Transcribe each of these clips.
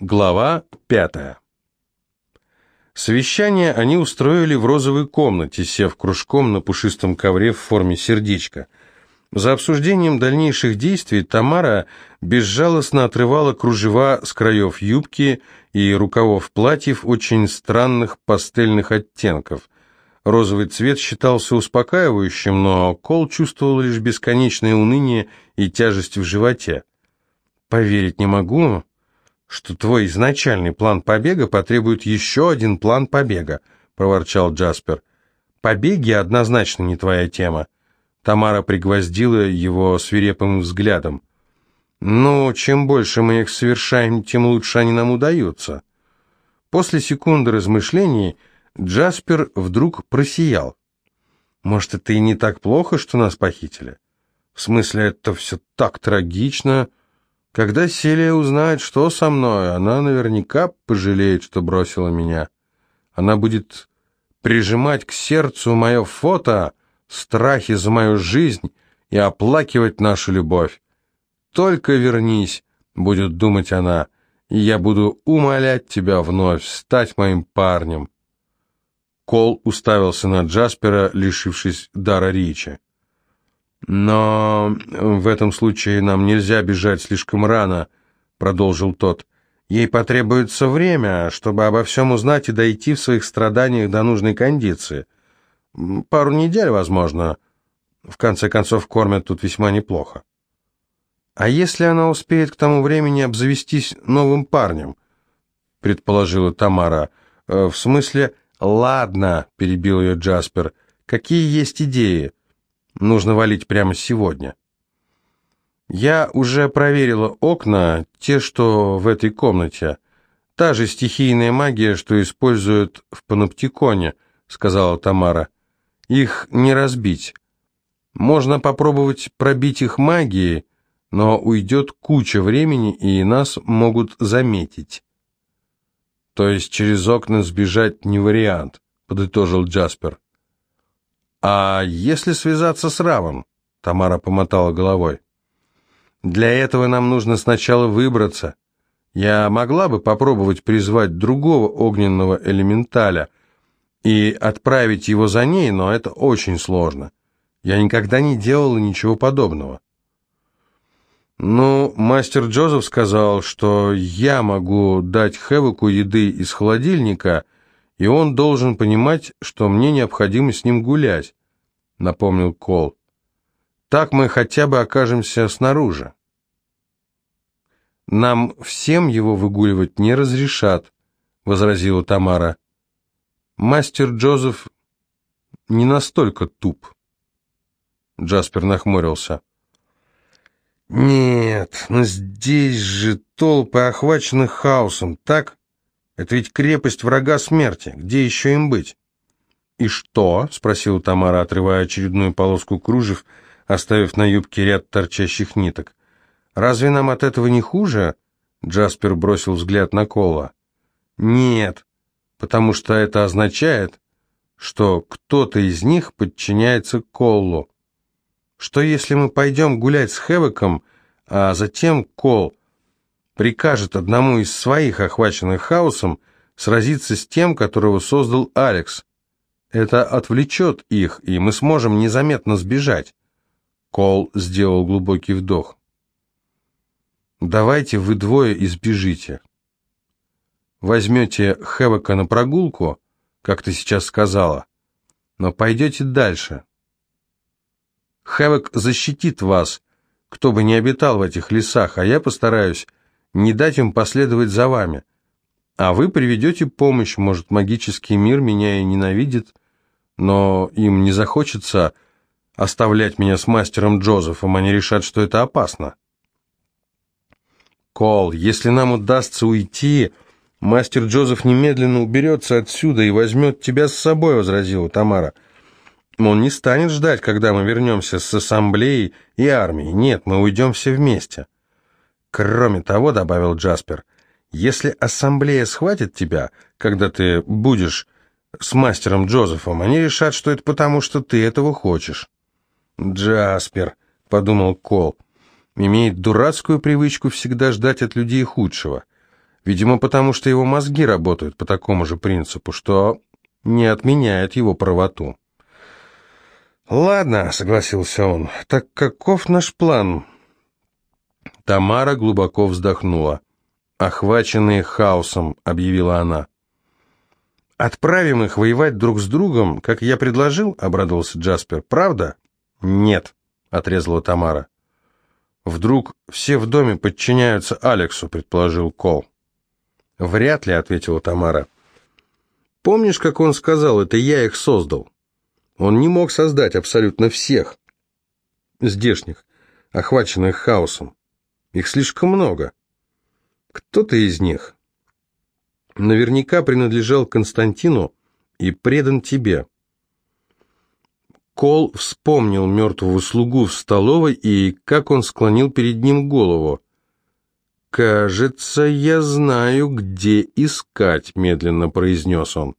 Глава пятая. Совещание они устроили в розовой комнате, сев кружком на пушистом ковре в форме сердечка. За обсуждением дальнейших действий Тамара безжалостно отрывала кружева с краев юбки и рукавов платьев очень странных пастельных оттенков. Розовый цвет считался успокаивающим, но Кол чувствовал лишь бесконечное уныние и тяжесть в животе. «Поверить не могу», что твой изначальный план побега потребует еще один план побега», — проворчал Джаспер. «Побеги однозначно не твоя тема». Тамара пригвоздила его свирепым взглядом. «Ну, чем больше мы их совершаем, тем лучше они нам удаются». После секунды размышлений Джаспер вдруг просиял. «Может, это и не так плохо, что нас похитили? В смысле, это все так трагично...» Когда Селия узнает, что со мной, она наверняка пожалеет, что бросила меня. Она будет прижимать к сердцу мое фото, страхи за мою жизнь и оплакивать нашу любовь. «Только вернись», — будет думать она, — «и я буду умолять тебя вновь стать моим парнем». Кол уставился на Джаспера, лишившись дара речи. «Но в этом случае нам нельзя бежать слишком рано», — продолжил тот. «Ей потребуется время, чтобы обо всем узнать и дойти в своих страданиях до нужной кондиции. Пару недель, возможно. В конце концов, кормят тут весьма неплохо». «А если она успеет к тому времени обзавестись новым парнем?» — предположила Тамара. «Э, «В смысле...» «Ладно», — перебил ее Джаспер. «Какие есть идеи?» Нужно валить прямо сегодня. Я уже проверила окна, те, что в этой комнате. Та же стихийная магия, что используют в паноптиконе, сказала Тамара. Их не разбить. Можно попробовать пробить их магией, но уйдет куча времени, и нас могут заметить. То есть через окна сбежать не вариант, подытожил Джаспер. «А если связаться с Равом?» Тамара помотала головой. «Для этого нам нужно сначала выбраться. Я могла бы попробовать призвать другого огненного элементаля и отправить его за ней, но это очень сложно. Я никогда не делала ничего подобного». «Ну, мастер Джозеф сказал, что я могу дать Хэвоку еды из холодильника и он должен понимать, что мне необходимо с ним гулять», — напомнил Кол. «Так мы хотя бы окажемся снаружи». «Нам всем его выгуливать не разрешат», — возразила Тамара. «Мастер Джозеф не настолько туп». Джаспер нахмурился. «Нет, но здесь же толпы охвачены хаосом, так?» Это ведь крепость врага смерти. Где еще им быть? «И что?» — спросила Тамара, отрывая очередную полоску кружев, оставив на юбке ряд торчащих ниток. «Разве нам от этого не хуже?» — Джаспер бросил взгляд на Кола. «Нет, потому что это означает, что кто-то из них подчиняется Коллу. Что если мы пойдем гулять с Хэвоком, а затем Кол прикажет одному из своих, охваченных хаосом, сразиться с тем, которого создал Алекс. Это отвлечет их, и мы сможем незаметно сбежать. Кол сделал глубокий вдох. «Давайте вы двое избежите. Возьмете Хэвока на прогулку, как ты сейчас сказала, но пойдете дальше. Хэвок защитит вас, кто бы ни обитал в этих лесах, а я постараюсь не дать им последовать за вами. А вы приведете помощь, может, магический мир меня и ненавидит, но им не захочется оставлять меня с мастером Джозефом, они решат, что это опасно. Кол, если нам удастся уйти, мастер Джозеф немедленно уберется отсюда и возьмет тебя с собой, возразила Тамара. Он не станет ждать, когда мы вернемся с ассамблеей и армией. Нет, мы уйдем все вместе. Кроме того, добавил Джаспер, если ассамблея схватит тебя, когда ты будешь с мастером Джозефом, они решат, что это потому, что ты этого хочешь. Джаспер, подумал Кол, имеет дурацкую привычку всегда ждать от людей худшего. Видимо, потому что его мозги работают по такому же принципу, что не отменяет его правоту. «Ладно», — согласился он, — «так каков наш план?» Тамара глубоко вздохнула. «Охваченные хаосом», — объявила она. «Отправим их воевать друг с другом, как я предложил?» — обрадовался Джаспер. «Правда?» «Нет», — отрезала Тамара. «Вдруг все в доме подчиняются Алексу», — предположил Кол. «Вряд ли», — ответила Тамара. «Помнишь, как он сказал, это я их создал? Он не мог создать абсолютно всех здешних, охваченных хаосом. Их слишком много. Кто-то из них наверняка принадлежал Константину и предан тебе». Кол вспомнил мертвого слугу в столовой и как он склонил перед ним голову. «Кажется, я знаю, где искать», — медленно произнес он.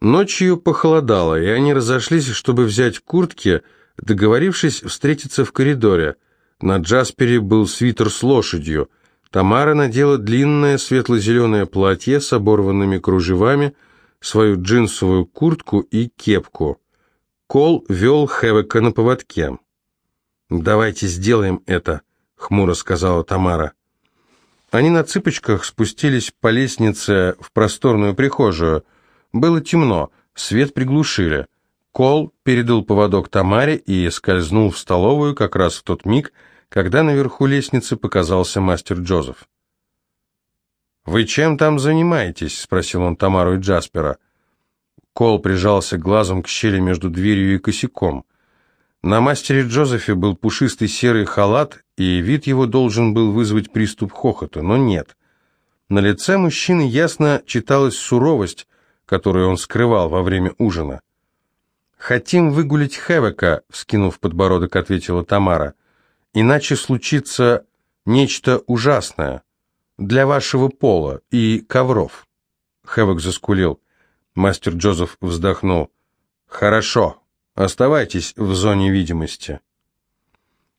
Ночью похолодало, и они разошлись, чтобы взять куртки, договорившись встретиться в коридоре. На Джаспере был свитер с лошадью. Тамара надела длинное светло-зеленое платье с оборванными кружевами, свою джинсовую куртку и кепку. Кол вел Хевека на поводке. «Давайте сделаем это», — хмуро сказала Тамара. Они на цыпочках спустились по лестнице в просторную прихожую. Было темно, свет приглушили. Кол передал поводок Тамаре и скользнул в столовую как раз в тот миг, когда наверху лестницы показался мастер Джозеф. «Вы чем там занимаетесь?» — спросил он Тамару и Джаспера. Кол прижался глазом к щели между дверью и косяком. На мастере Джозефе был пушистый серый халат, и вид его должен был вызвать приступ хохота, но нет. На лице мужчины ясно читалась суровость, которую он скрывал во время ужина. «Хотим выгулить Хевека», — вскинув подбородок, ответила Тамара. «Иначе случится нечто ужасное для вашего пола и ковров». Хевек заскулил. Мастер Джозеф вздохнул. «Хорошо, оставайтесь в зоне видимости».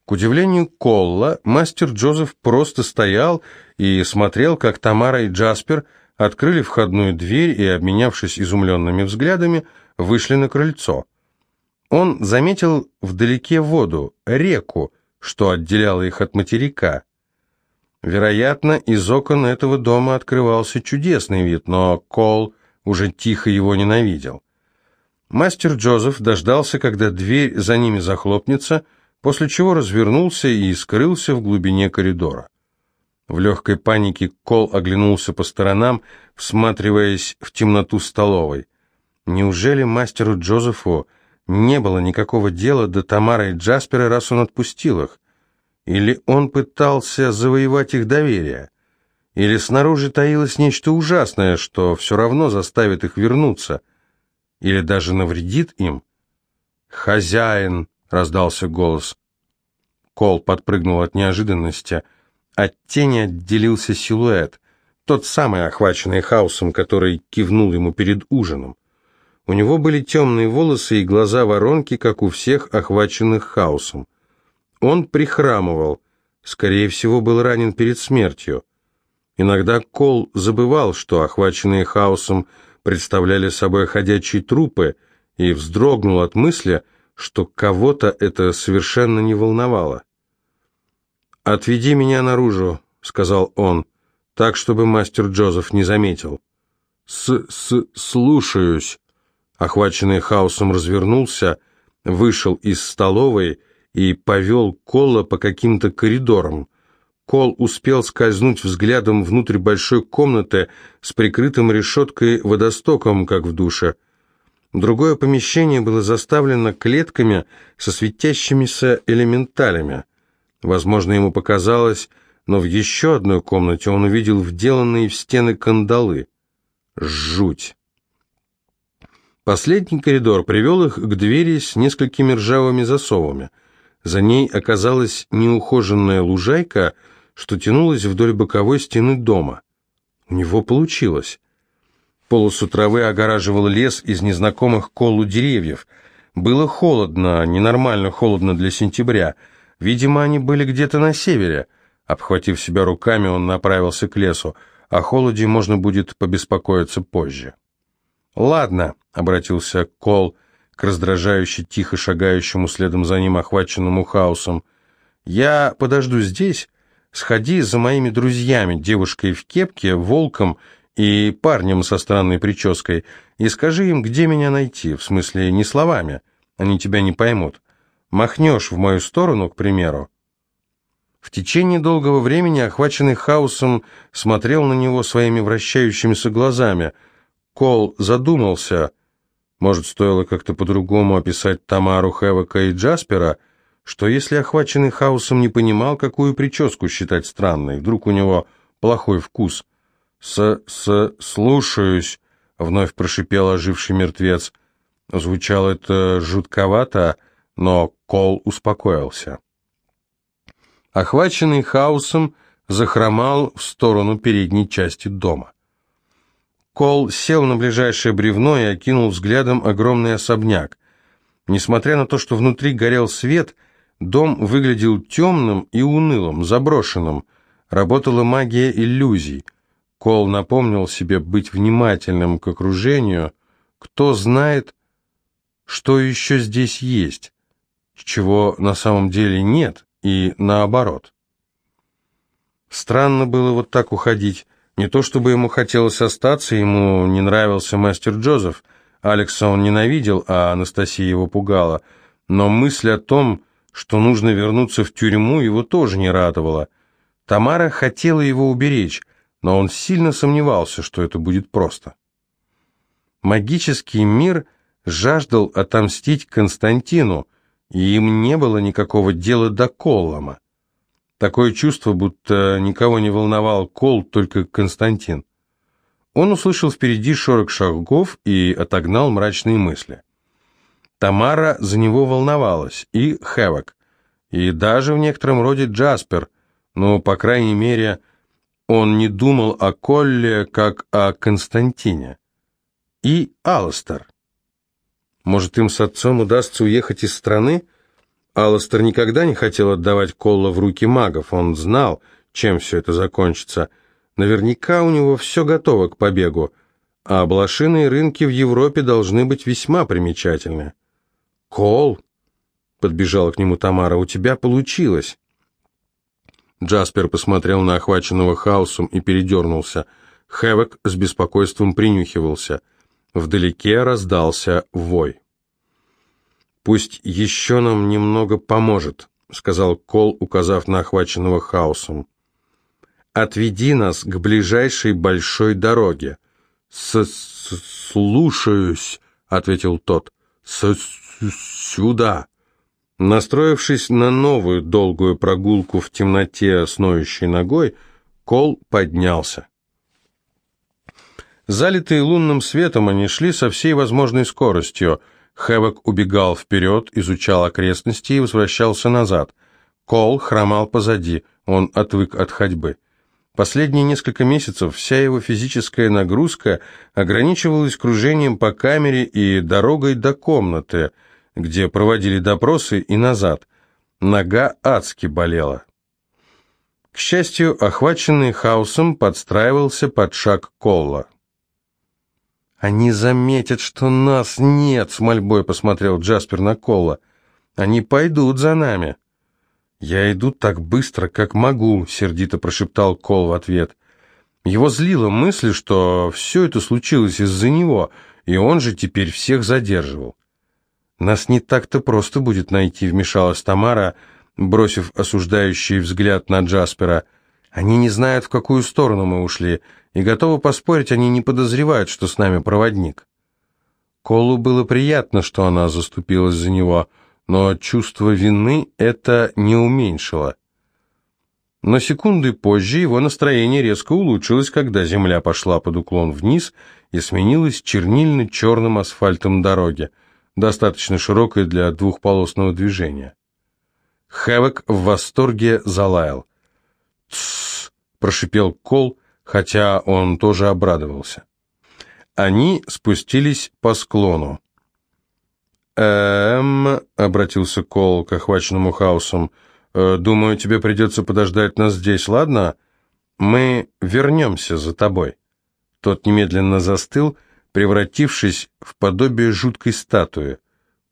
К удивлению Колла, мастер Джозеф просто стоял и смотрел, как Тамара и Джаспер открыли входную дверь и, обменявшись изумленными взглядами, вышли на крыльцо. Он заметил вдалеке воду, реку, что отделяло их от материка. Вероятно, из окон этого дома открывался чудесный вид, но Кол уже тихо его ненавидел. Мастер Джозеф дождался, когда дверь за ними захлопнется, после чего развернулся и скрылся в глубине коридора. В легкой панике Кол оглянулся по сторонам, всматриваясь в темноту столовой. Неужели мастеру Джозефу не было никакого дела до Тамары и Джаспера, раз он отпустил их? Или он пытался завоевать их доверие? Или снаружи таилось нечто ужасное, что все равно заставит их вернуться? Или даже навредит им? «Хозяин!» — раздался голос. Кол подпрыгнул от неожиданности. От тени отделился силуэт, тот самый, охваченный хаосом, который кивнул ему перед ужином. У него были темные волосы и глаза воронки, как у всех охваченных хаосом. Он прихрамывал, скорее всего, был ранен перед смертью. Иногда Кол забывал, что охваченные хаосом представляли собой ходячие трупы, и вздрогнул от мысли, что кого-то это совершенно не волновало. «Отведи меня наружу», — сказал он, — «так, чтобы мастер Джозеф не заметил». «С-с... слушаюсь». Охваченный хаосом развернулся, вышел из столовой и повел Колла по каким-то коридорам. Кол успел скользнуть взглядом внутрь большой комнаты с прикрытым решеткой водостоком, как в душе. Другое помещение было заставлено клетками со светящимися элементалями. Возможно, ему показалось, но в еще одной комнате он увидел вделанные в стены кандалы. Жуть! Последний коридор привел их к двери с несколькими ржавыми засовами. За ней оказалась неухоженная лужайка — что тянулось вдоль боковой стены дома. У него получилось. Полосу травы огораживал лес из незнакомых колу деревьев. Было холодно, ненормально холодно для сентября. Видимо, они были где-то на севере. Обхватив себя руками, он направился к лесу. О холоде можно будет побеспокоиться позже. «Ладно», — обратился Кол к раздражающе тихо шагающему следом за ним охваченному хаосом. «Я подожду здесь. Сходи за моими друзьями, девушкой в кепке, волком и парнем со странной прической, и скажи им, где меня найти, в смысле не словами, они тебя не поймут. Махнешь в мою сторону, к примеру». В течение долгого времени, охваченный хаосом, смотрел на него своими вращающимися глазами. Кол задумался, может, стоило как-то по-другому описать Тамару, Хэвока и Джаспера, что если охваченный хаосом не понимал, какую прическу считать странной, вдруг у него плохой вкус. «С-с... слушаюсь», — вновь прошипел оживший мертвец. Звучало это жутковато, но Кол успокоился. Охваченный хаосом, захромал в сторону передней части дома. Кол сел на ближайшее бревно и окинул взглядом огромный особняк. Несмотря на то, что внутри горел свет, дом выглядел темным и унылым, заброшенным. Работала магия иллюзий. Кол напомнил себе быть внимательным к окружению. Кто знает, что еще здесь есть, чего на самом деле нет, и наоборот. Странно было вот так уходить. Не то чтобы ему хотелось остаться, ему не нравился мастер Джозеф. Алекса он ненавидел, а Анастасия его пугала. Но мысль о том, что нужно вернуться в тюрьму, его тоже не радовала. Тамара хотела его уберечь, но он сильно сомневался, что это будет просто. Магический мир жаждал отомстить Константину, и им не было никакого дела до Коллома. Такое чувство, будто никого не волновал Кол, только Константин. Он услышал впереди шорох шагов и отогнал мрачные мысли. Тамара за него волновалась, и Хэвок, и даже в некотором роде Джаспер, но, по крайней мере, он не думал о Колле, как о Константине. И Алстер. Может, им с отцом удастся уехать из страны? — Алластер никогда не хотел отдавать Колла в руки магов, он знал, чем все это закончится. Наверняка у него все готово к побегу, а блошиные рынки в Европе должны быть весьма примечательны. «Кол!» — подбежала к нему Тамара. «У тебя получилось!» Джаспер посмотрел на охваченного хаосом и передернулся. Хэвок с беспокойством принюхивался. Вдалеке раздался вой. «Пусть еще нам немного поможет», — сказал Кол, указав на охваченного хаосом. «Отведи нас к ближайшей большой дороге». С «Слушаюсь», — ответил тот. С «Сюда». Настроившись на новую долгую прогулку в темноте с ноющей ногой, Кол поднялся. Залитые лунным светом, они шли со всей возможной скоростью — Хэвок убегал вперед, изучал окрестности и возвращался назад. Кол хромал позади, он отвык от ходьбы. Последние несколько месяцев вся его физическая нагрузка ограничивалась кружением по камере и дорогой до комнаты, где проводили допросы, и назад. Нога адски болела. К счастью, охваченный хаосом подстраивался под шаг Колла. «Они заметят, что нас нет», — с мольбой посмотрел Джаспер на Колла. «Они пойдут за нами». «Я иду так быстро, как могу», — сердито прошептал Кол в ответ. Его злила мысль, что все это случилось из-за него, и он же теперь всех задерживал. «Нас не так-то просто будет найти», — вмешалась Тамара, бросив осуждающий взгляд на Джаспера. «Они не знают, в какую сторону мы ушли и готовы поспорить, они не подозревают, что с нами проводник. Колу было приятно, что она заступилась за него, но чувство вины это не уменьшило. Но секунды позже его настроение резко улучшилось, когда земля пошла под уклон вниз и сменилась чернильно-черным асфальтом дороги, достаточно широкой для двухполосного движения. Хэвок в восторге залаял. «Тссс!» — прошипел Кол, хотя он тоже обрадовался. Они спустились по склону. «Эм...» — обратился Кол к охваченному хаосом. Э, «Думаю, тебе придется подождать нас здесь, ладно? Мы вернемся за тобой». Тот немедленно застыл, превратившись в подобие жуткой статуи.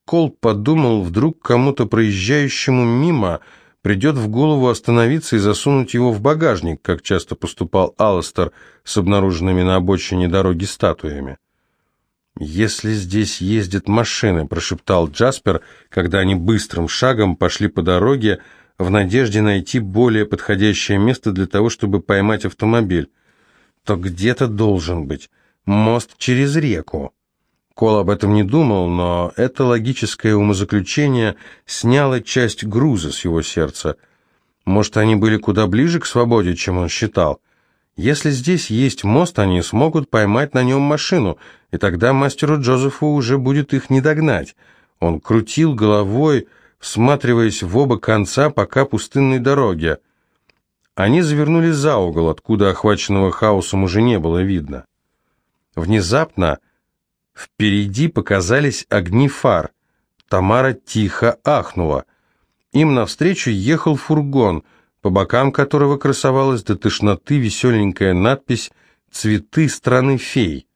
Кол подумал, вдруг кому-то проезжающему мимо придет в голову остановиться и засунуть его в багажник, как часто поступал Алластер с обнаруженными на обочине дороги статуями. «Если здесь ездят машины», — прошептал Джаспер, когда они быстрым шагом пошли по дороге в надежде найти более подходящее место для того, чтобы поймать автомобиль, то где-то должен быть мост через реку. Кол об этом не думал, но это логическое умозаключение сняло часть груза с его сердца. Может, они были куда ближе к свободе, чем он считал. Если здесь есть мост, они смогут поймать на нем машину, и тогда мастеру Джозефу уже будет их не догнать. Он крутил головой, всматриваясь в оба конца пока пустынной дороги. Они завернули за угол, откуда охваченного хаосом уже не было видно. Внезапно впереди показались огни фар. Тамара тихо ахнула. Им навстречу ехал фургон — по бокам которого красовалась до тошноты веселенькая надпись «Цветы страны фей».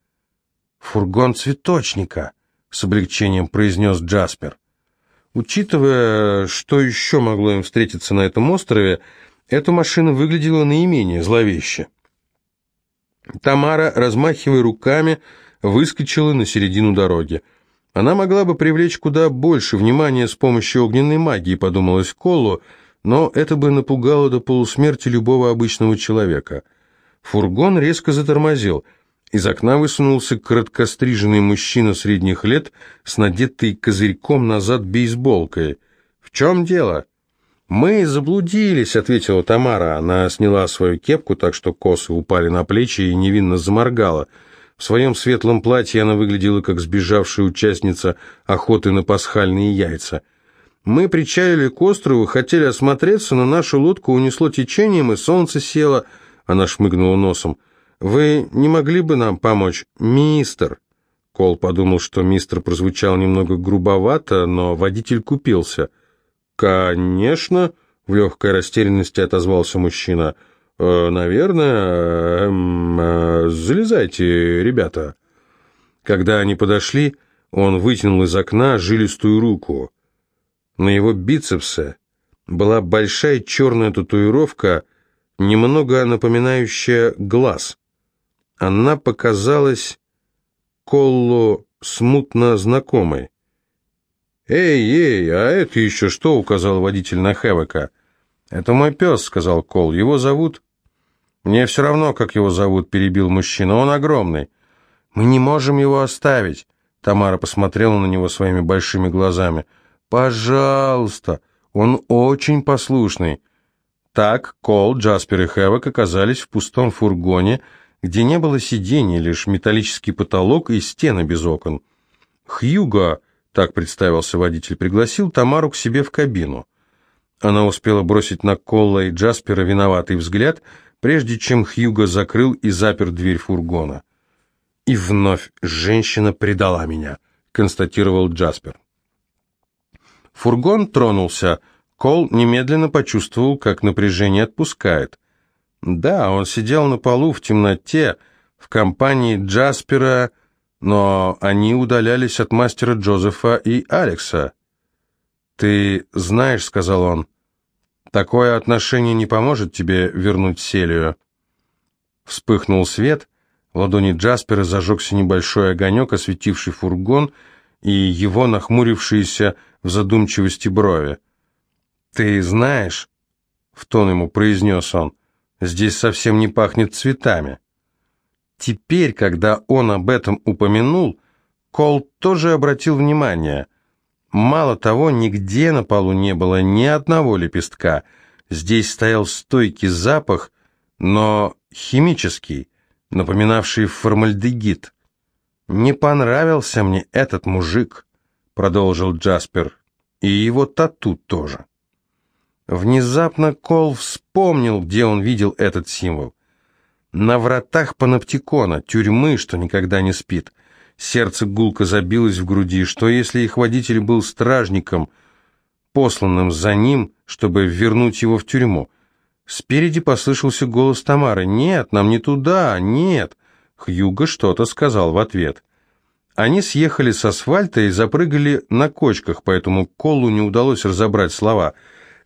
«Фургон цветочника», — с облегчением произнес Джаспер. Учитывая, что еще могло им встретиться на этом острове, эта машина выглядела наименее зловеще. Тамара, размахивая руками, выскочила на середину дороги. Она могла бы привлечь куда больше внимания с помощью огненной магии, подумалось Колу, — но это бы напугало до полусмерти любого обычного человека. Фургон резко затормозил. Из окна высунулся короткостриженный мужчина средних лет с надетой козырьком назад бейсболкой. «В чем дело?» «Мы заблудились», — ответила Тамара. Она сняла свою кепку, так что косы упали на плечи и невинно заморгала. В своем светлом платье она выглядела как сбежавшая участница охоты на пасхальные яйца. Мы причалили к острову, хотели осмотреться, но нашу лодку унесло течением, и солнце село. Она шмыгнула носом. «Вы не могли бы нам помочь, мистер?» Кол подумал, что мистер прозвучал немного грубовато, но водитель купился. «Конечно», — в легкой растерянности отозвался мужчина. «Э, «Наверное, эм, э, залезайте, ребята». Когда они подошли, он вытянул из окна жилистую руку. На его бицепсе была большая черная татуировка, немного напоминающая глаз. Она показалась Коллу смутно знакомой. «Эй, эй, а это еще что?» — указал водитель на Хевека. «Это мой пес», — сказал Кол. «Его зовут...» «Мне все равно, как его зовут», — перебил мужчина. «Он огромный». «Мы не можем его оставить», — Тамара посмотрела на него своими большими глазами. «Пожалуйста, он очень послушный». Так Кол, Джаспер и Хэвок оказались в пустом фургоне, где не было сидений, лишь металлический потолок и стены без окон. «Хьюго», — так представился водитель, пригласил Тамару к себе в кабину. Она успела бросить на Колла и Джаспера виноватый взгляд, прежде чем Хьюго закрыл и запер дверь фургона. «И вновь женщина предала меня», — констатировал Джаспер. Фургон тронулся. Кол немедленно почувствовал, как напряжение отпускает. Да, он сидел на полу в темноте, в компании Джаспера, но они удалялись от мастера Джозефа и Алекса. «Ты знаешь», — сказал он, — «такое отношение не поможет тебе вернуть Селию». Вспыхнул свет, в ладони Джаспера зажегся небольшой огонек, осветивший фургон, и его нахмурившиеся в задумчивости брови. «Ты знаешь», — в тон ему произнес он, — «здесь совсем не пахнет цветами». Теперь, когда он об этом упомянул, Кол тоже обратил внимание. Мало того, нигде на полу не было ни одного лепестка. Здесь стоял стойкий запах, но химический, напоминавший формальдегид. Не понравился мне этот мужик продолжил Джаспер, и его тату тоже. Внезапно Кол вспомнил, где он видел этот символ. На вратах паноптикона, тюрьмы, что никогда не спит. Сердце гулко забилось в груди. Что если их водитель был стражником? посланным за ним, чтобы вернуть его в тюрьму. Спереди послышался голос Тамары. «Нет, нам не туда, нет!» Хьюго что-то сказал в ответ. Они съехали с асфальта и запрыгали на кочках, поэтому Колу не удалось разобрать слова.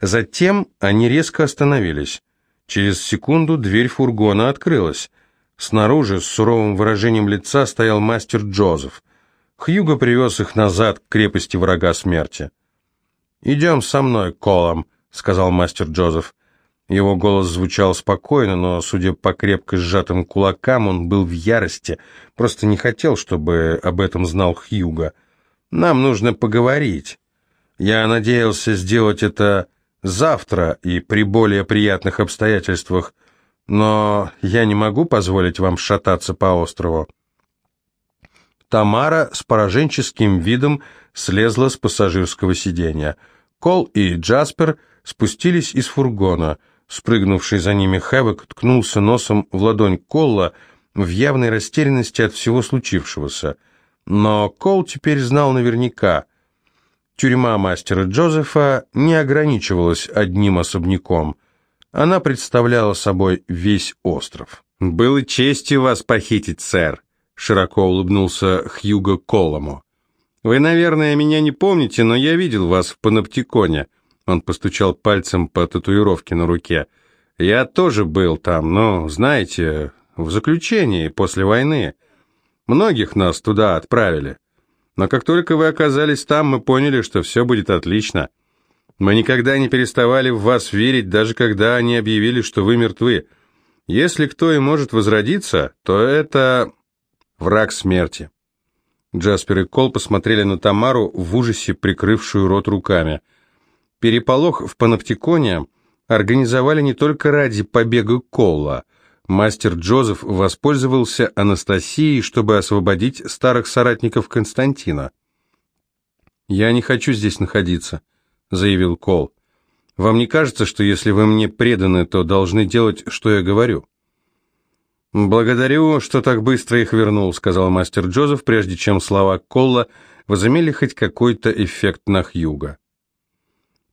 Затем они резко остановились. Через секунду дверь фургона открылась. Снаружи с суровым выражением лица стоял мастер Джозеф. Хьюго привез их назад к крепости врага смерти. «Идем со мной, Колом», — сказал мастер Джозеф. Его голос звучал спокойно, но, судя по крепко сжатым кулакам, он был в ярости, просто не хотел, чтобы об этом знал Хьюго. «Нам нужно поговорить. Я надеялся сделать это завтра и при более приятных обстоятельствах, но я не могу позволить вам шататься по острову». Тамара с пораженческим видом слезла с пассажирского сиденья. Кол и Джаспер спустились из фургона – Спрыгнувший за ними Хэвок ткнулся носом в ладонь Колла в явной растерянности от всего случившегося. Но Кол теперь знал наверняка. Тюрьма мастера Джозефа не ограничивалась одним особняком. Она представляла собой весь остров. «Было честью вас похитить, сэр», — широко улыбнулся Хьюго Коллому. «Вы, наверное, меня не помните, но я видел вас в паноптиконе. Он постучал пальцем по татуировке на руке. «Я тоже был там, но, знаете, в заключении после войны. Многих нас туда отправили. Но как только вы оказались там, мы поняли, что все будет отлично. Мы никогда не переставали в вас верить, даже когда они объявили, что вы мертвы. Если кто и может возродиться, то это враг смерти». Джаспер и Кол посмотрели на Тамару в ужасе, прикрывшую рот руками – Переполох в Паноптиконе организовали не только ради побега Колла. Мастер Джозеф воспользовался Анастасией, чтобы освободить старых соратников Константина. «Я не хочу здесь находиться», — заявил Кол. «Вам не кажется, что если вы мне преданы, то должны делать, что я говорю?» «Благодарю, что так быстро их вернул», — сказал мастер Джозеф, прежде чем слова Колла возымели хоть какой-то эффект на Хьюга.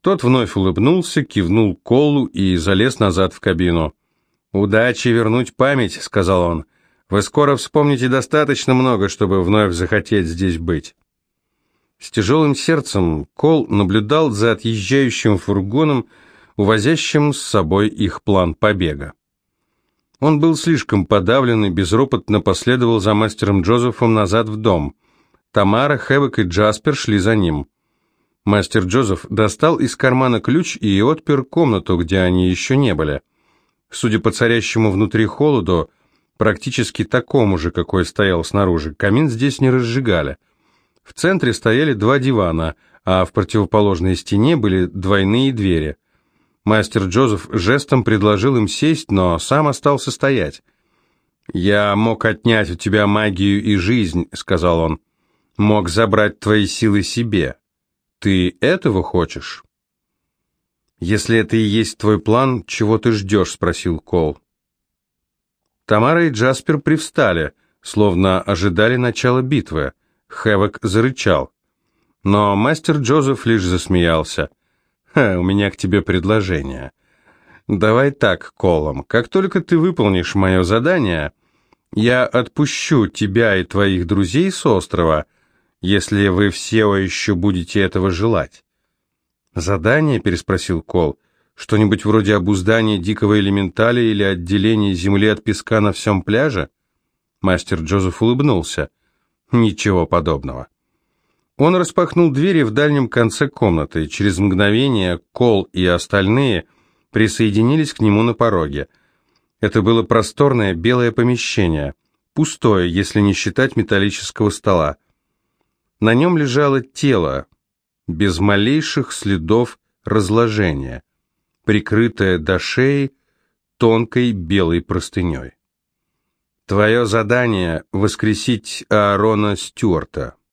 Тот вновь улыбнулся, кивнул Колу и залез назад в кабину. «Удачи вернуть память», — сказал он. «Вы скоро вспомните достаточно много, чтобы вновь захотеть здесь быть». С тяжелым сердцем Кол наблюдал за отъезжающим фургоном, увозящим с собой их план побега. Он был слишком подавлен и безропотно последовал за мастером Джозефом назад в дом. Тамара, Хэвок и Джаспер шли за ним. Мастер Джозеф достал из кармана ключ и отпер комнату, где они еще не были. Судя по царящему внутри холоду, практически такому же, какой стоял снаружи, камин здесь не разжигали. В центре стояли два дивана, а в противоположной стене были двойные двери. Мастер Джозеф жестом предложил им сесть, но сам остался стоять. «Я мог отнять у тебя магию и жизнь», — сказал он. «Мог забрать твои силы себе». Ты этого хочешь? Если это и есть твой план, чего ты ждешь? Спросил Кол. Тамара и Джаспер привстали, словно ожидали начала битвы. Хэвок зарычал. Но мастер Джозеф лишь засмеялся. «Ха, у меня к тебе предложение. Давай так, Колом, как только ты выполнишь мое задание, я отпущу тебя и твоих друзей с острова, если вы все еще будете этого желать. «Задание?» – переспросил Кол. «Что-нибудь вроде обуздания дикого элементаля или отделения земли от песка на всем пляже?» Мастер Джозеф улыбнулся. «Ничего подобного». Он распахнул двери в дальнем конце комнаты. Через мгновение Кол и остальные присоединились к нему на пороге. Это было просторное белое помещение, пустое, если не считать металлического стола. На нем лежало тело, без малейших следов разложения, прикрытое до шеи тонкой белой простыней. Твое задание — воскресить Аарона Стюарта.